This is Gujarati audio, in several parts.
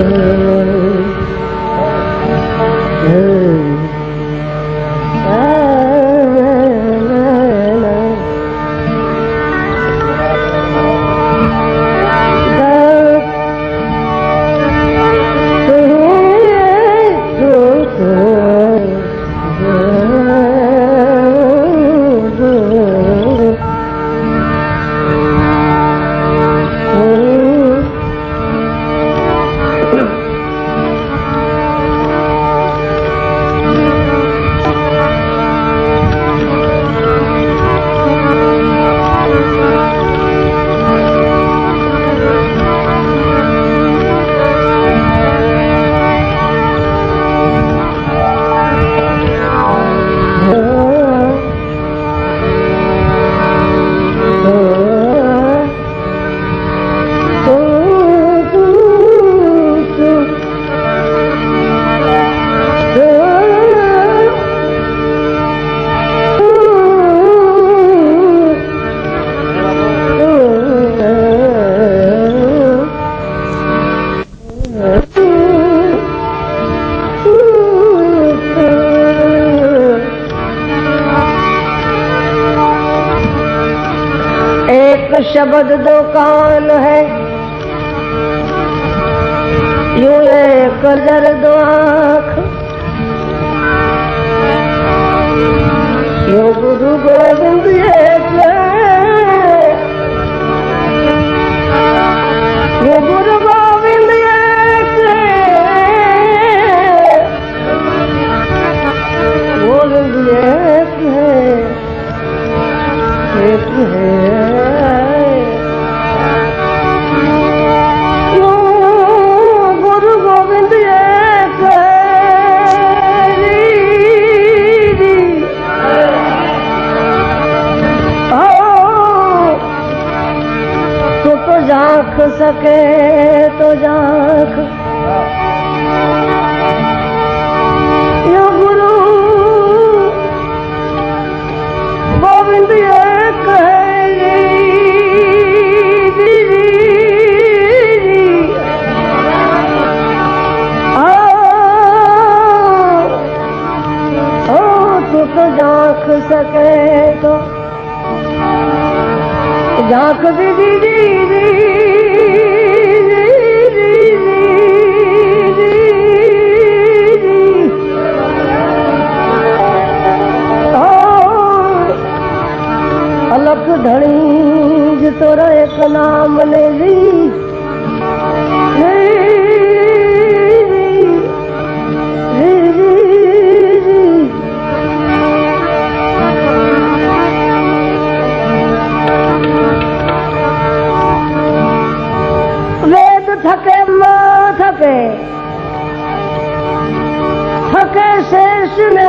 Oh. झांक सके तो झांक यो गुरु गोविंद एक तू तो झांक सके तो झांक दीदी दीदी अलग धणी जो ले ली માં થકે થકે શેષ ને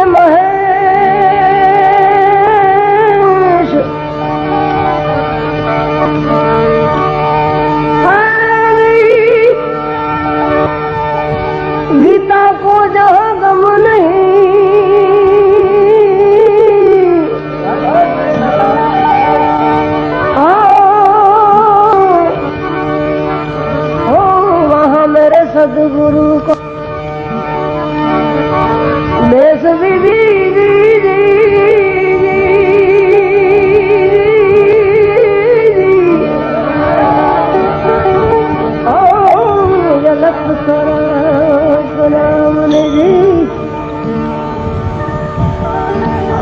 સદગુરુ બેસ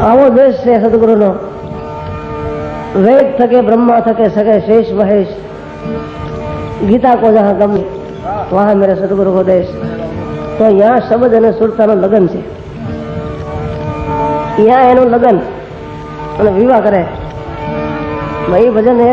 આવો દેશ છે સદગુરુનો વેદ થકે બ્રહ્મા થકે સકે શેષ મહેશ ગીતા કો જહા ગમે વાહ, મેરે સદગુરુ ઉપદેશ તો અહીંયા શબ્દ અને સુરતા નું લગ્ન છે. ત્યાં એનું લગ્ન અને વિવાહ કરે. ભાઈ ભજન એ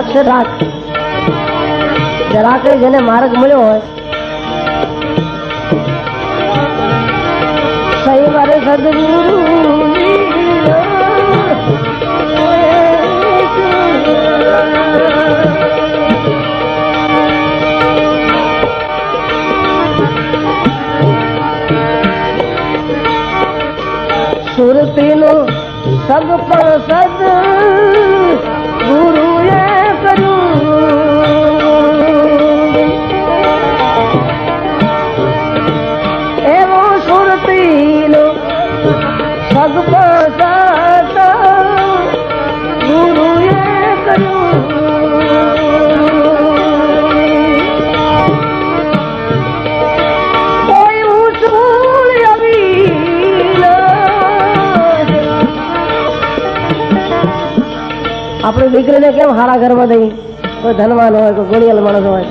લક્ષ્ય રાખ જરાકડે જેને માર્ગ મળ્યો હોય સહી મારે સદગુરુ સુરતીનું સબ પર સદ આપણી દીકરીને કેમ સારા ઘરમાં દઈ? કોઈ ધનવાન હોય, કોઈ ગોળિયલ માણસ હોય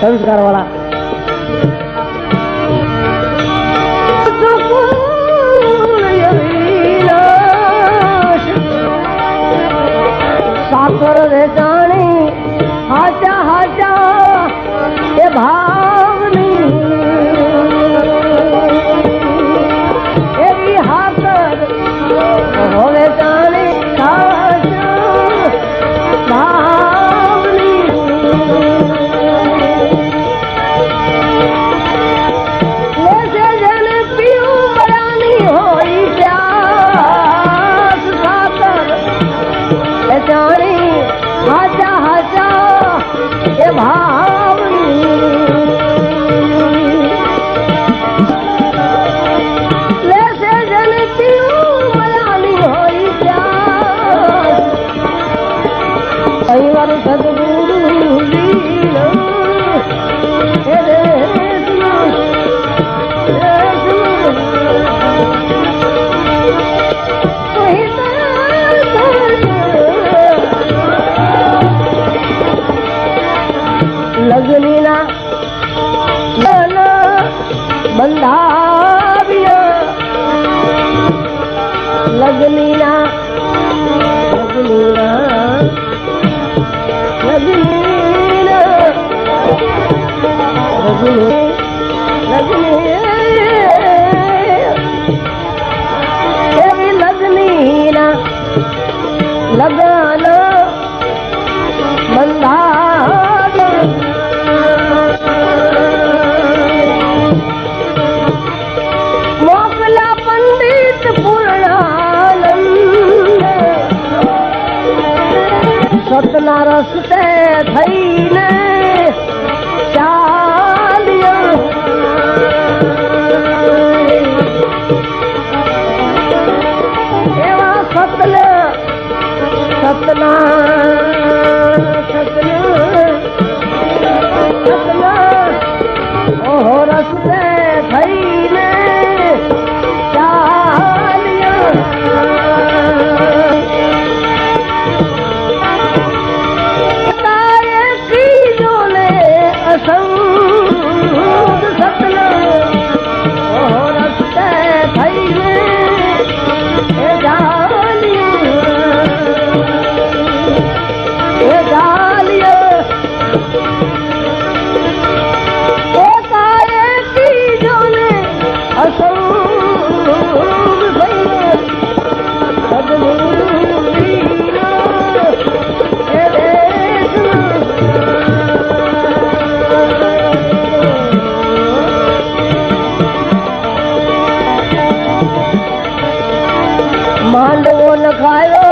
સંસ્કાર વાળા સદગુરુ લીલો. la માંડવો લખાયો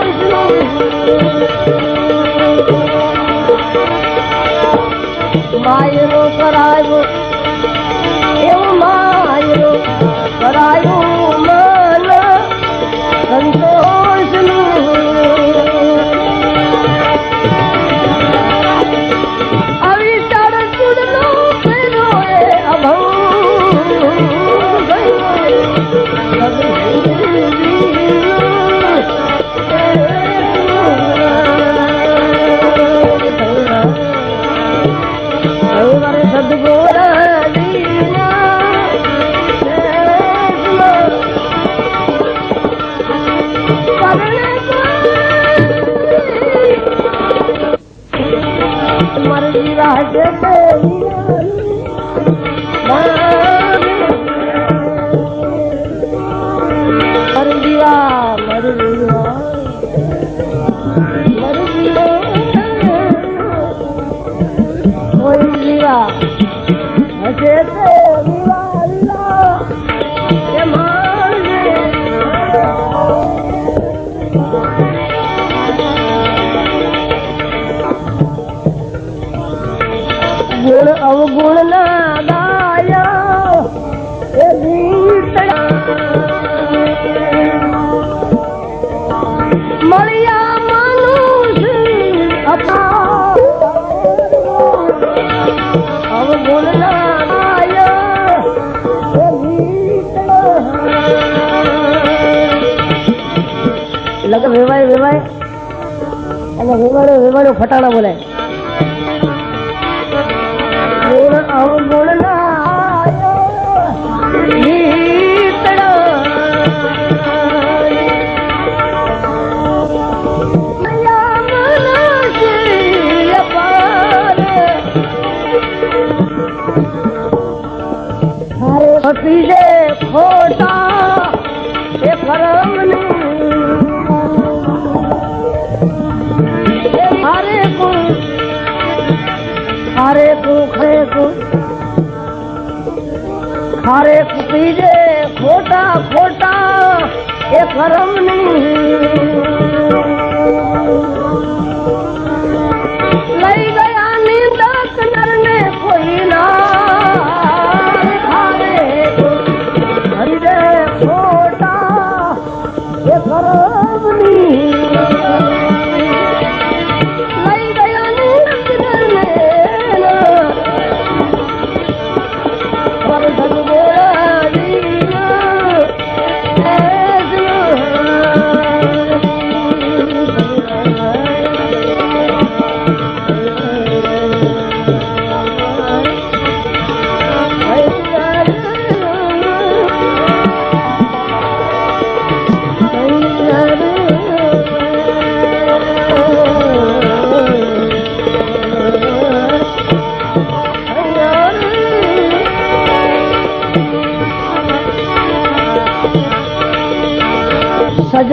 બાયરો કરા એ કરમ નહીં.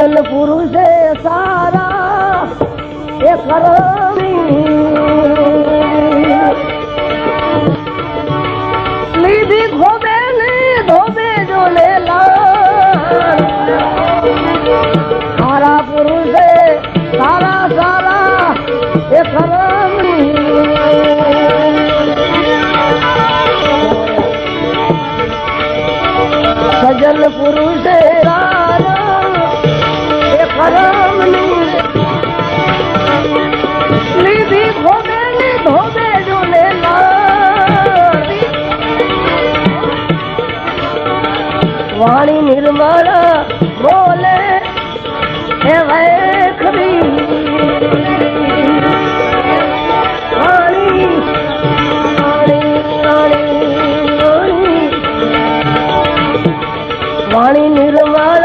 पुष साराधी खोबे न धोबे जो सारा पुरुष सारा सारा सजल पुरुष કરમની લીધી ભોગે ની ભોગે જોલે વાણી નિર્મળ બોલે વાણી નિર્મળ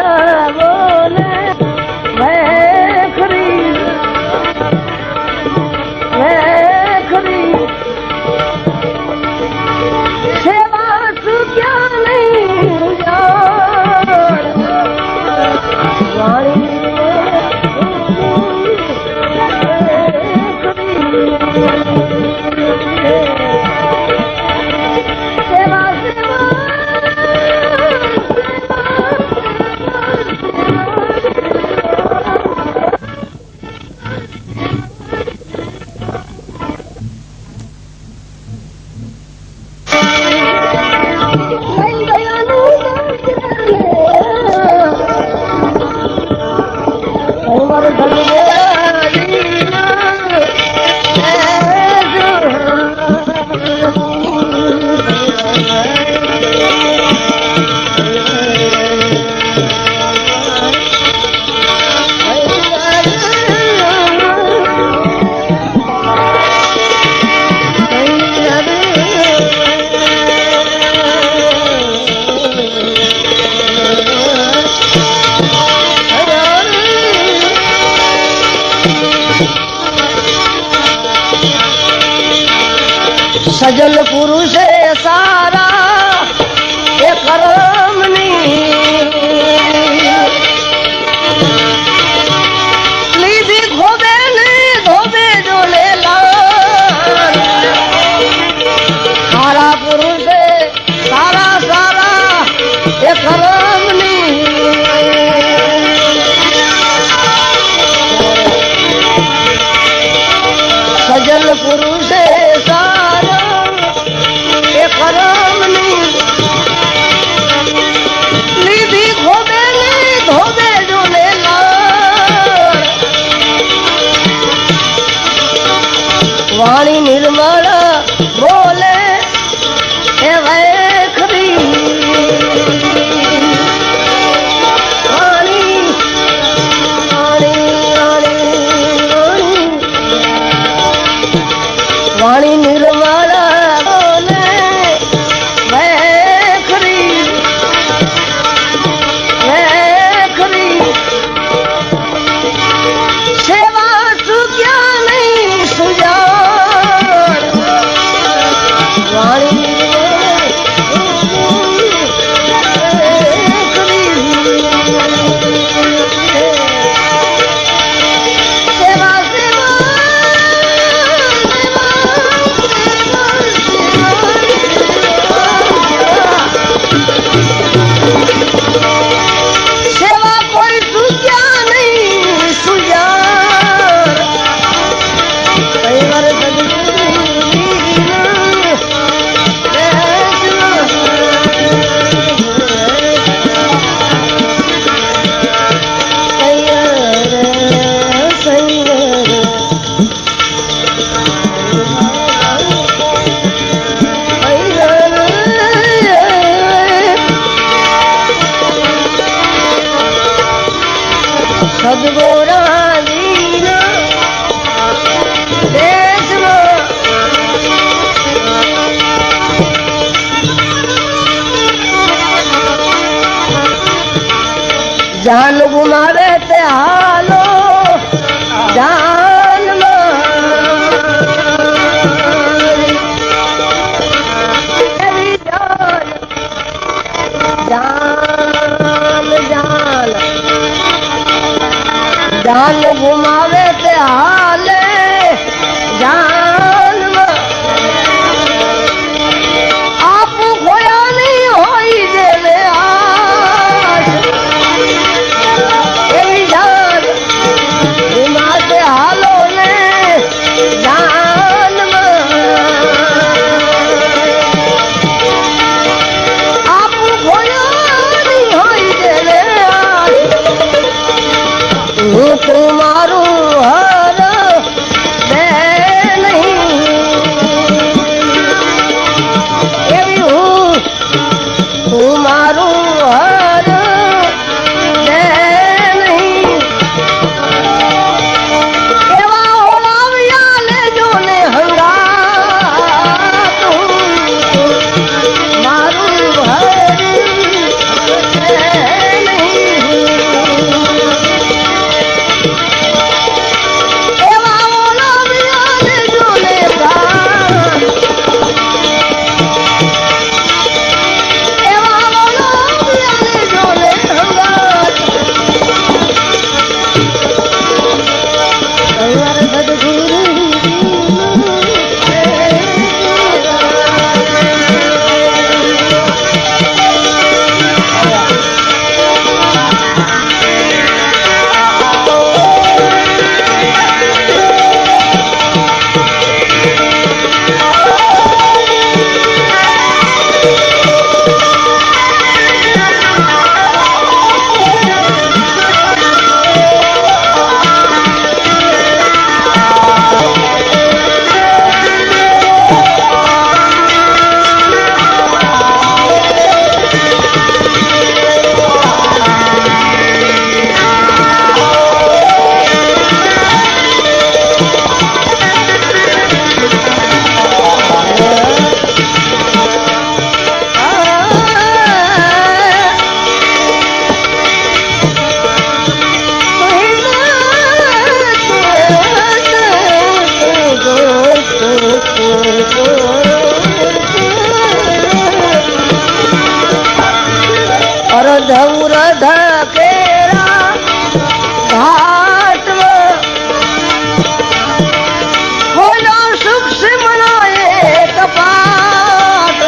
અરધૌર ધકેરા ઘાટમાં ખોલો સૂક્ષ્મ એક પાટ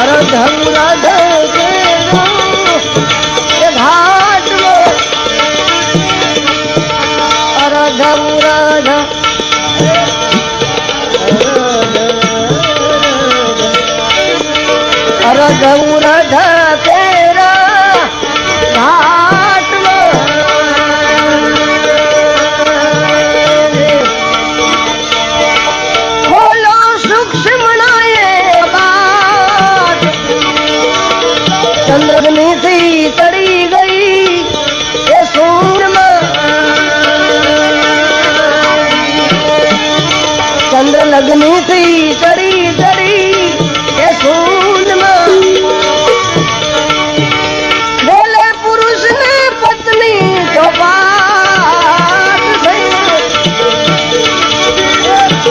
અરધૌર ઢકેરા એ ઘાટમાં અરધૌર અરધૌર ઢકેરા થી ચડી ચડી એ સૂનમાં બોલે પુરુષ ને પત્ની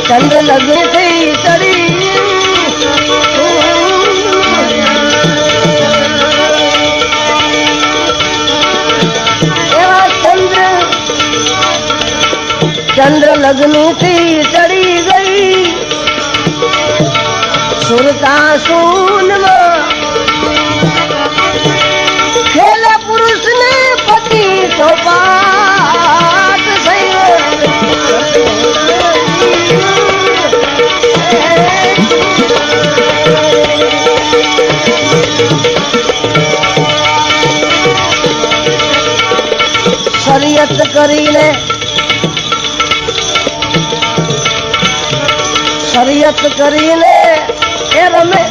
ચંદ્ર લગ્ન થઈ. ચડી ચંદ્ર લગ્નથી ચડી ગઈ. સુરતા સૂનમાં ખેલા પુરુષ ને પતિ ચોપાટ શરિયત કરીને શરિયત કરીને એ રમે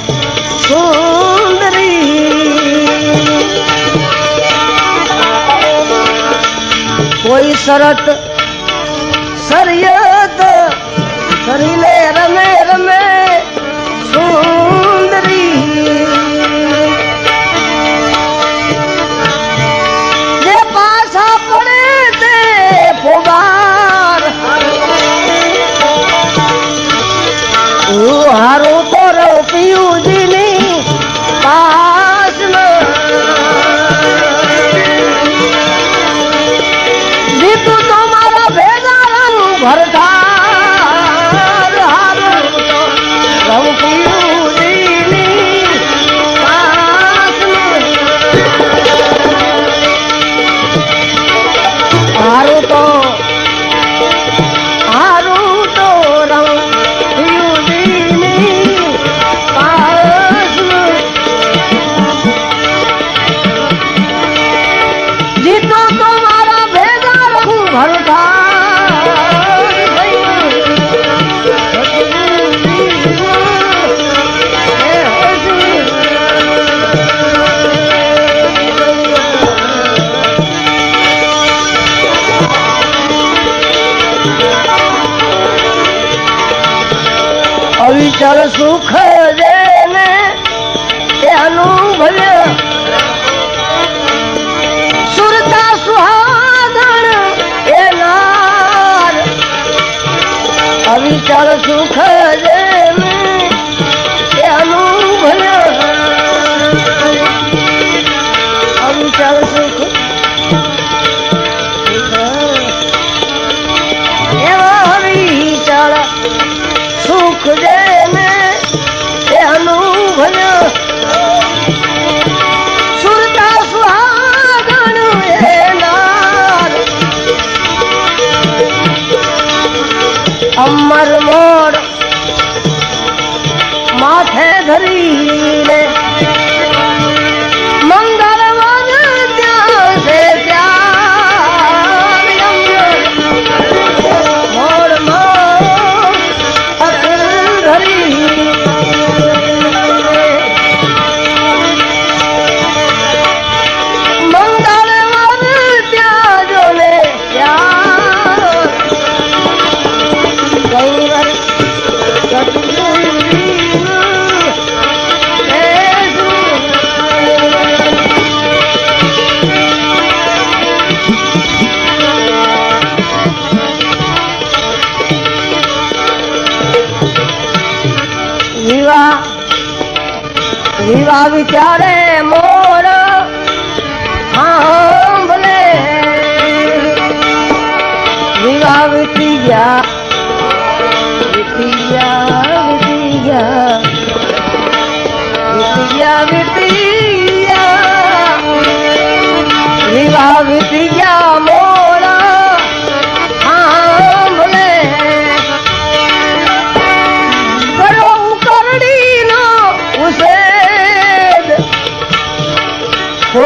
શરત সুখ हरी વિવાહ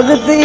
Look at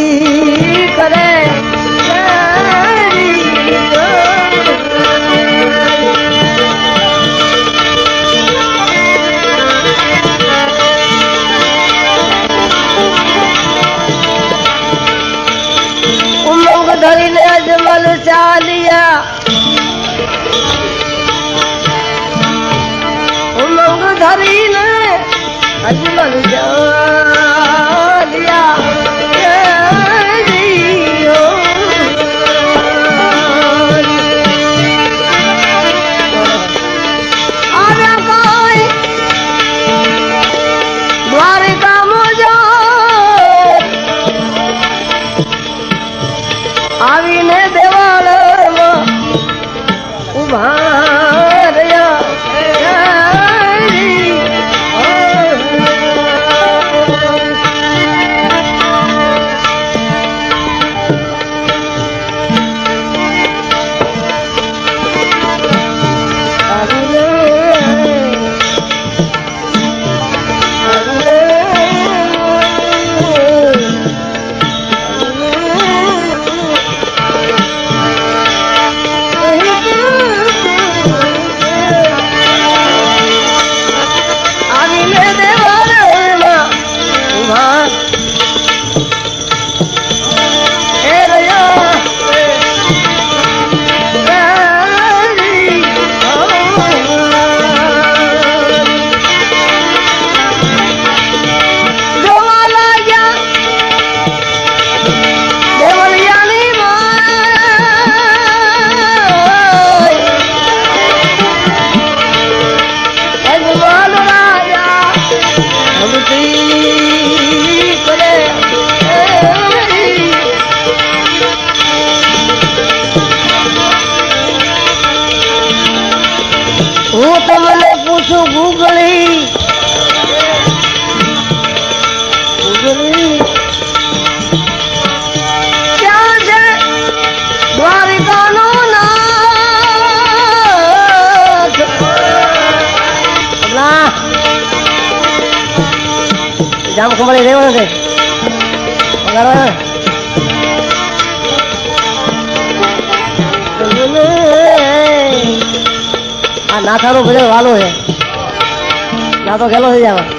ના તો ગેલો થઈ જાય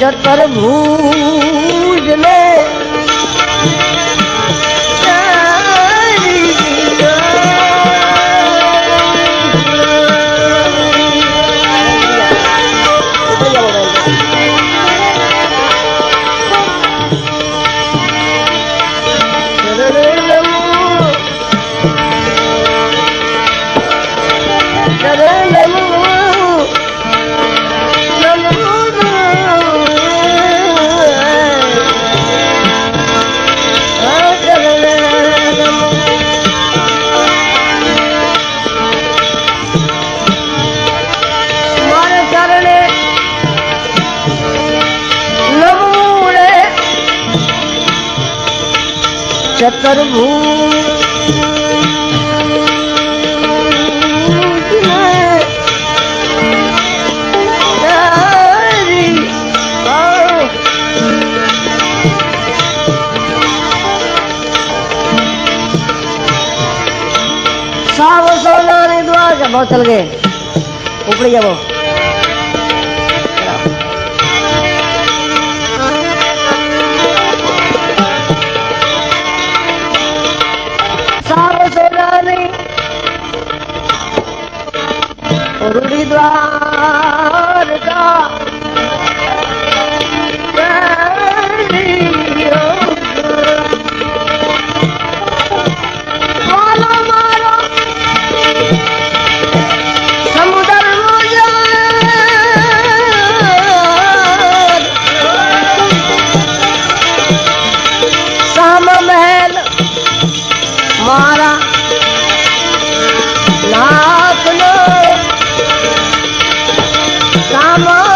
ચતરભુજ કરવું. સાવ સોનાની દ્વાજ બહુ ચલ ગયે ઉપડી જાવ મારા લાખનો સામા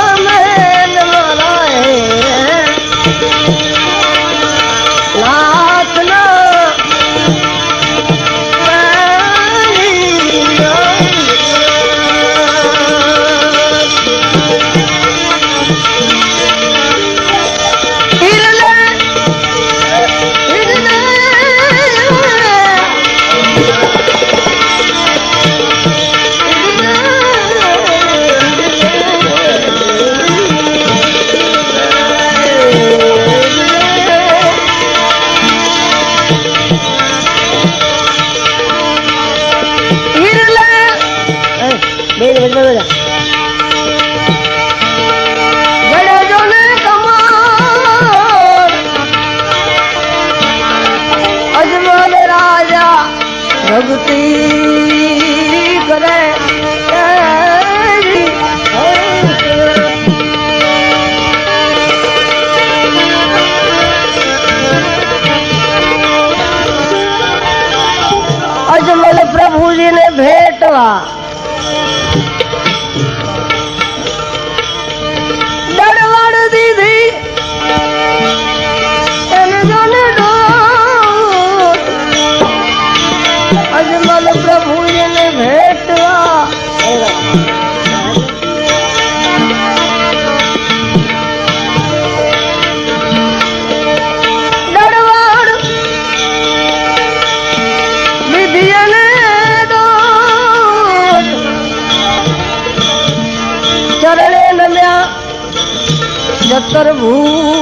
सर्वू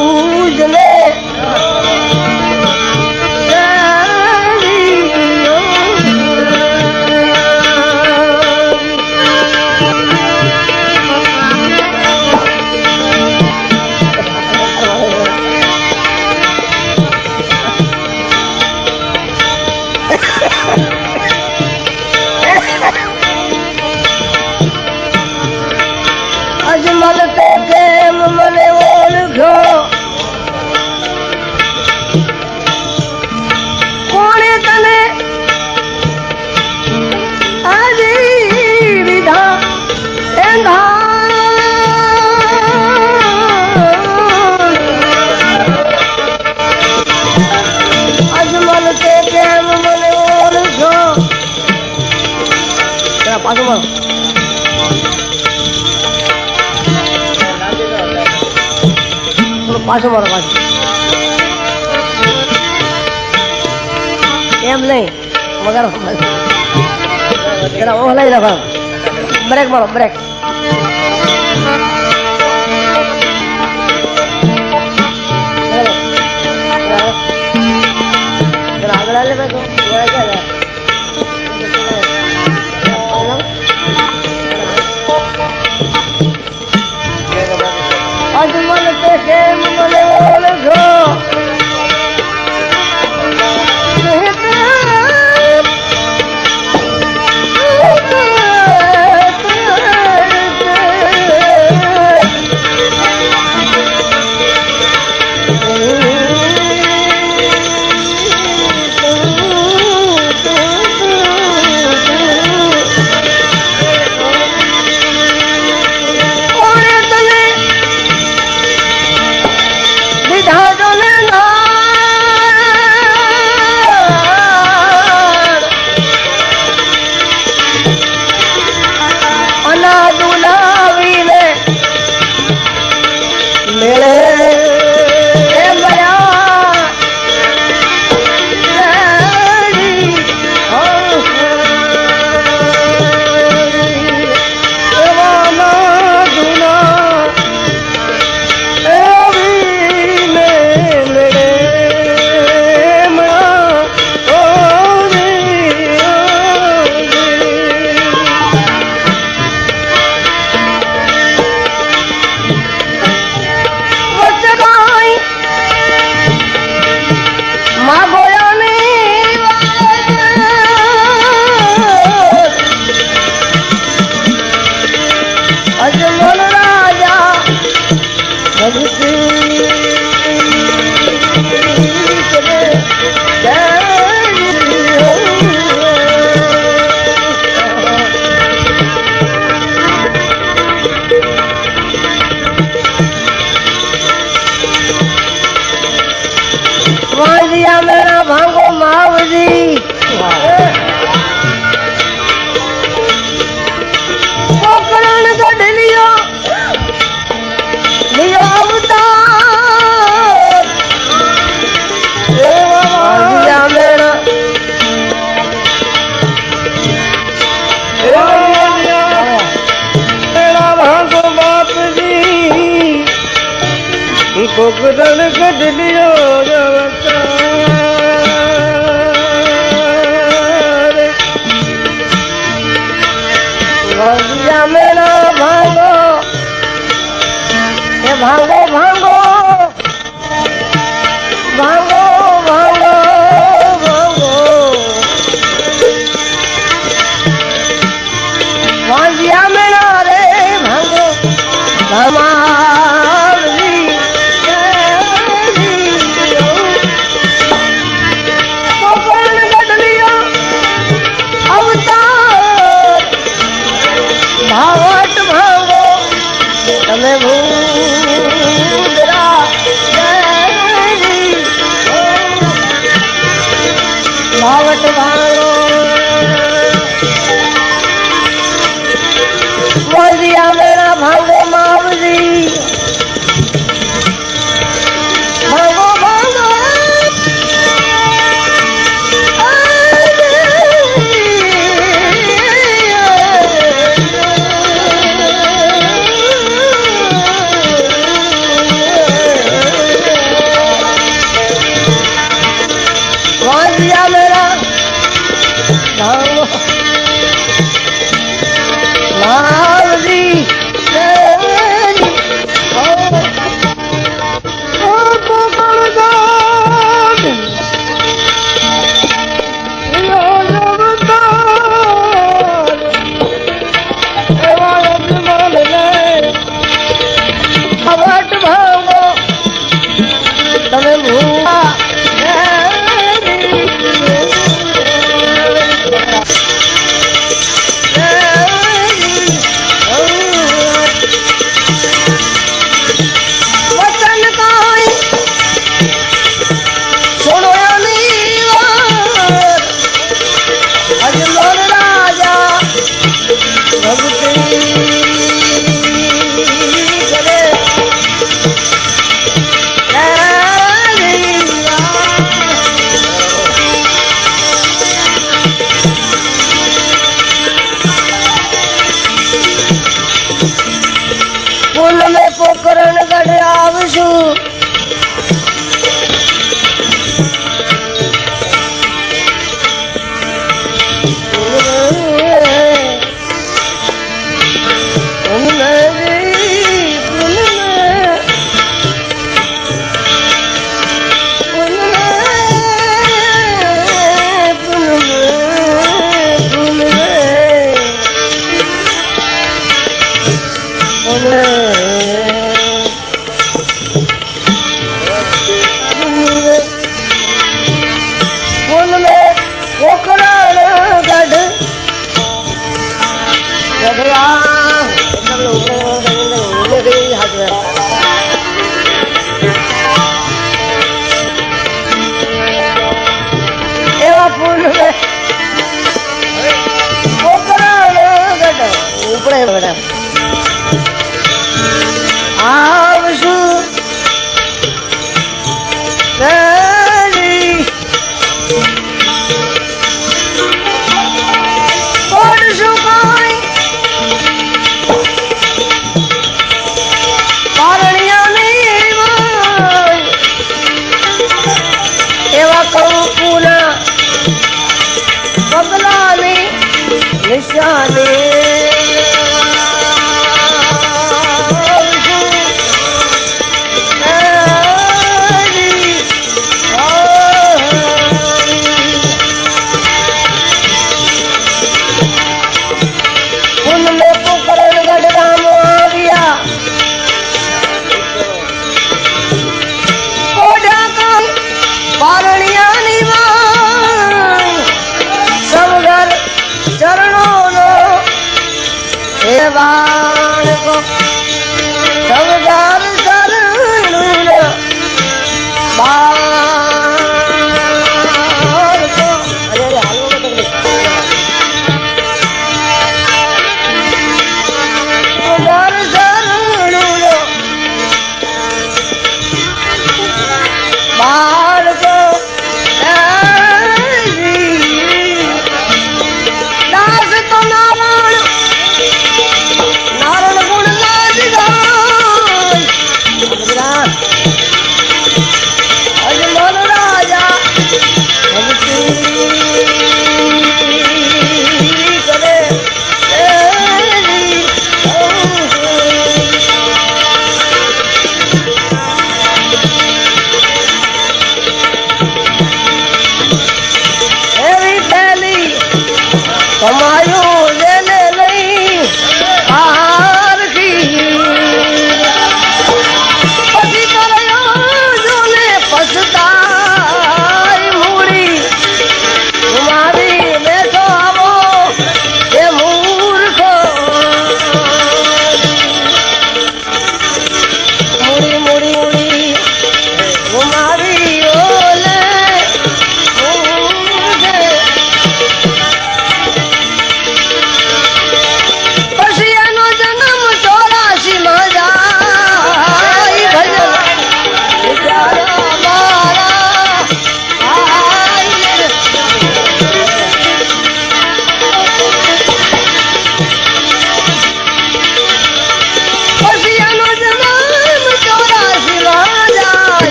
બ્રેક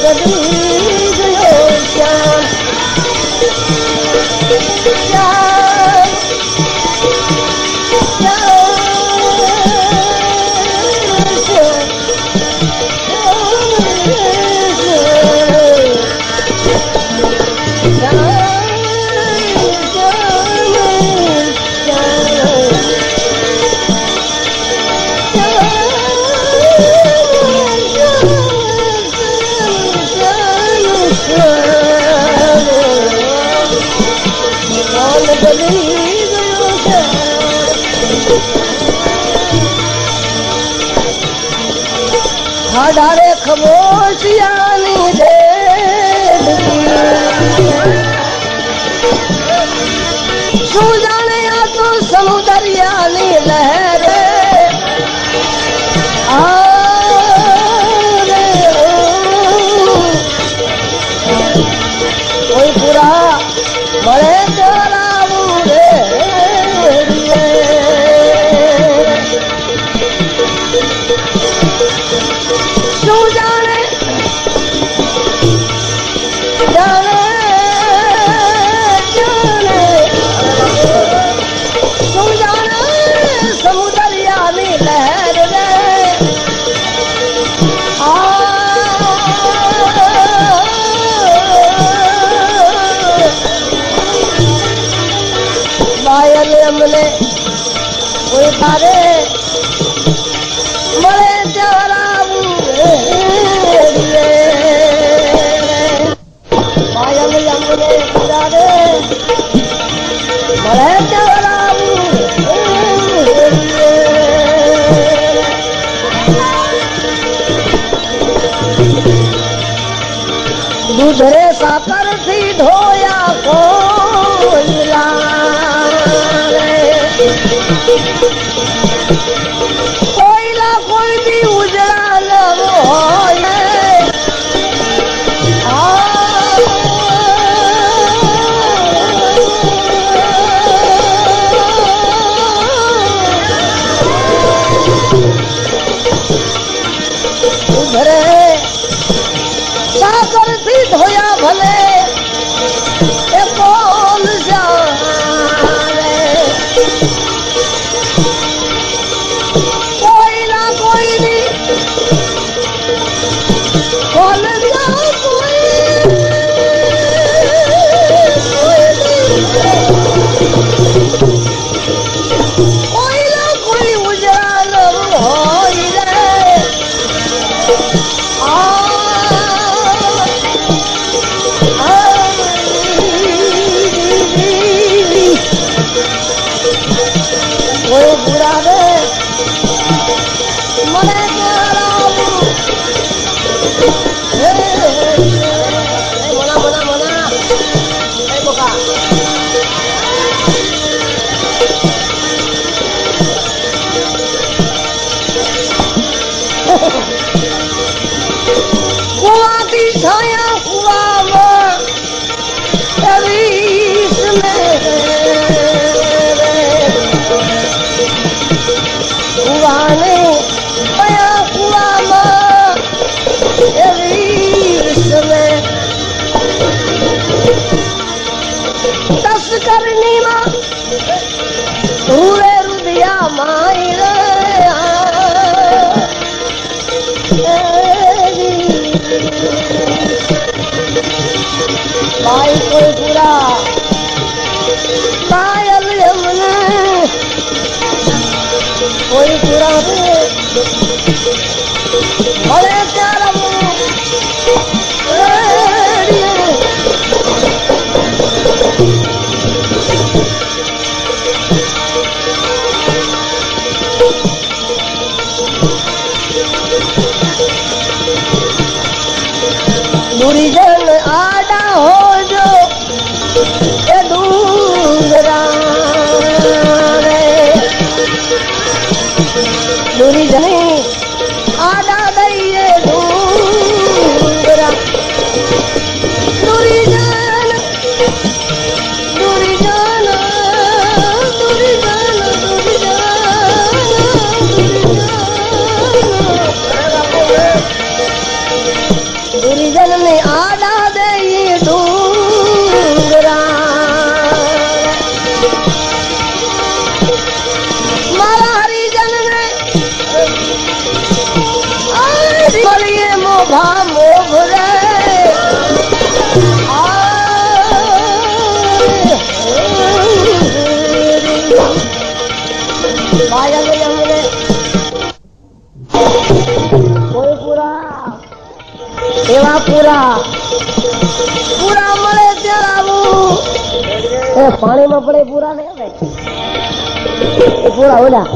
ಜಗದೀ મોતિયાની રેડ શું જાણે આ તો સમુદરિયાની લહેર કોઈ પુરા મળે કરાવું રે. સુધરે સાકરથી ધોયા કોયલા બધા મોભ રે. માયા ગઈ અમને કોઈ પૂરા. એવા પૂરા. પડે પૂરા ને પૂરા ઓલા.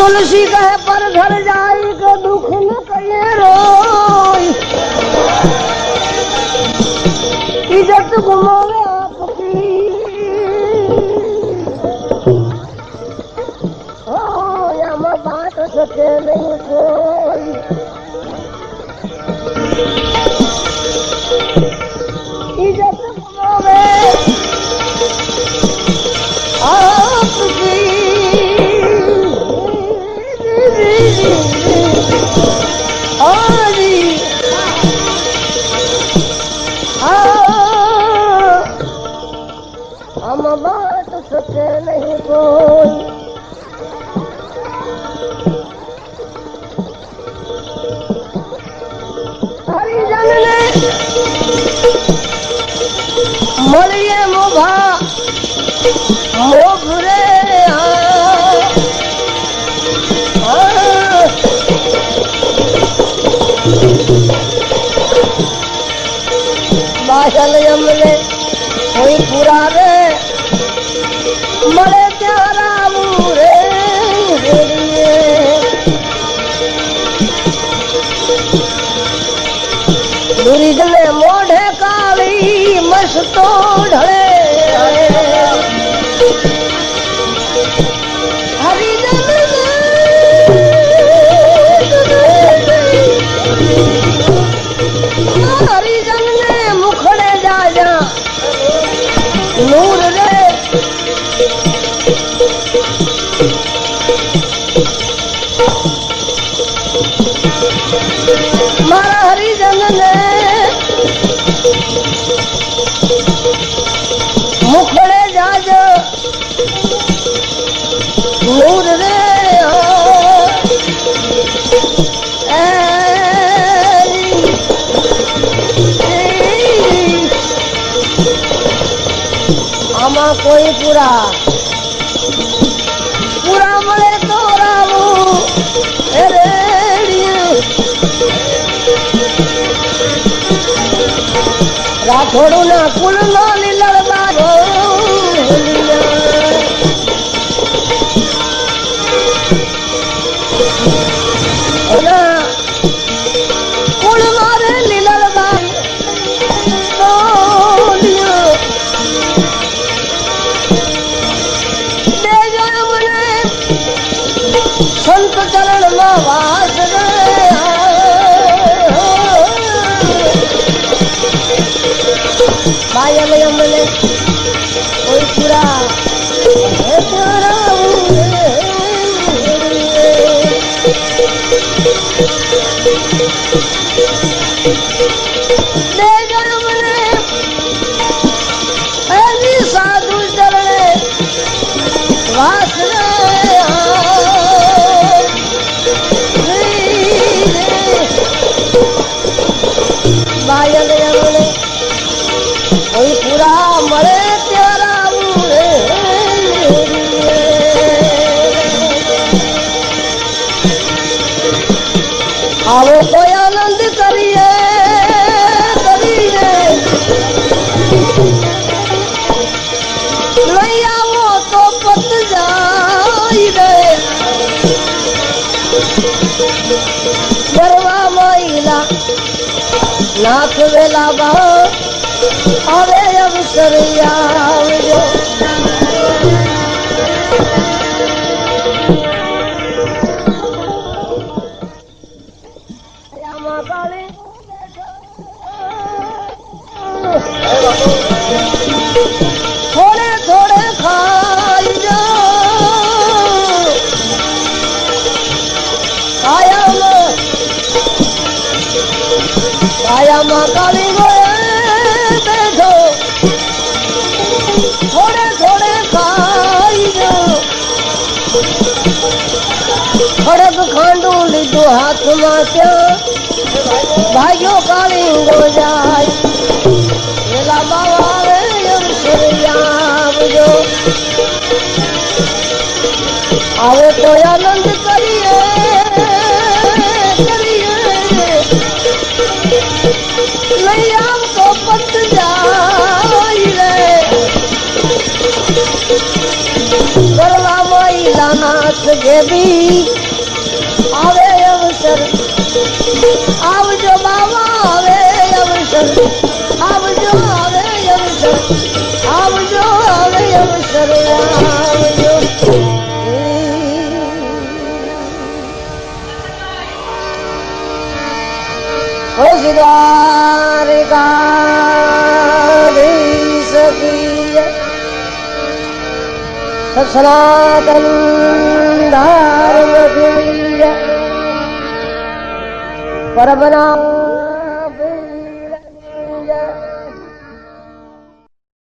तुलसी कहे पर घर जुख गुमो કોઈ પુરાવે મને ત્યાં રાવું રે દુરીજને મોઢે કાળી મસ્તો ઢળે. નૂર રે કોઈ પૂરા. પૂરા મળે તો રાવું રાઠોડું ના કુલ નો ચરણમાં વાસ लाबा अरे अवसर आवजो Thank you. કાયામાં કાળી ગોળે બેઠો થોડે થોડે ખાઈ જાઓ ખડક ખાંડું લીધું હાથમાં ત્યાં. ભાઈઓ કાળી ગો જાય પેલા બાવા આવજો. આવે તો આનંદ वे आब जो हो पर